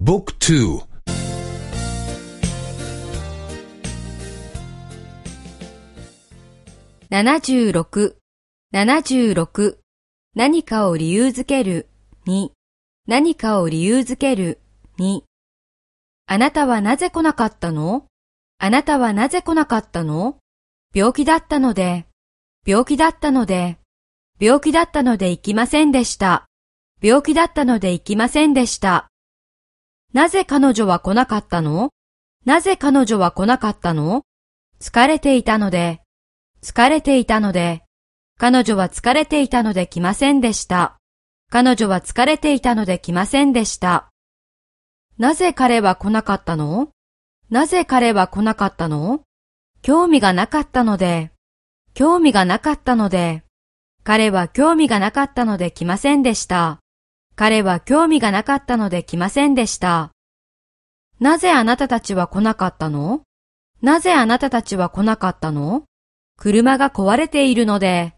Book 2 76、76何かを理由づける2何かを理由づける2あなたはなぜ来なかったの？あなたはなぜ来なかったの？病気だったので、病気だったので、病気だったので行きませんでした。病気だったので行きませんでした。なぜ彼女は来なかったの？なぜ彼女は来なかったの？疲れていたので、疲れていたので、彼女は疲れていたので来ませんでした。彼女は疲れていたので来ませんでした。なぜ彼は来なかったの？なぜ彼は来なかったの？興味がなかったので、興味がなかったので、彼は興味がなかったので来ませんでした。彼は興味がなかったので来ませんでした。なぜあなたたちは来なかったの？なぜあなたたちは来なかったの？車が壊れているので、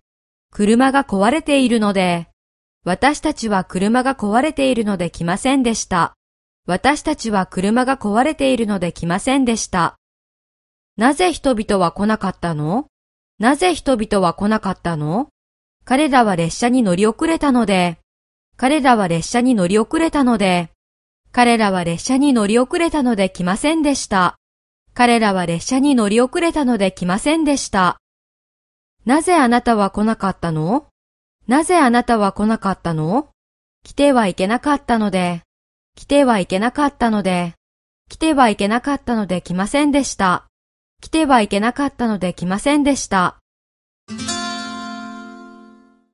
車が壊れているので、私たちは車が壊れているので来ませんでした。私たちは車が壊れているので来ませんでした。なぜ人々は来なかったの？なぜ人々は来なかったの？彼らは列車に乗り遅れたので、彼らは列車に乗り遅れたので、彼らは列車に乗り遅れたので来ませんでした。彼らは列車に乗り遅れたので来ませんでした。なぜあなたは来なかったの？なぜあなたは来なかったの？来てはいけなかったので、来てはいけなかったので、来てはいけなかったので来ませんでした。来てはいけなかったので来ませんでした。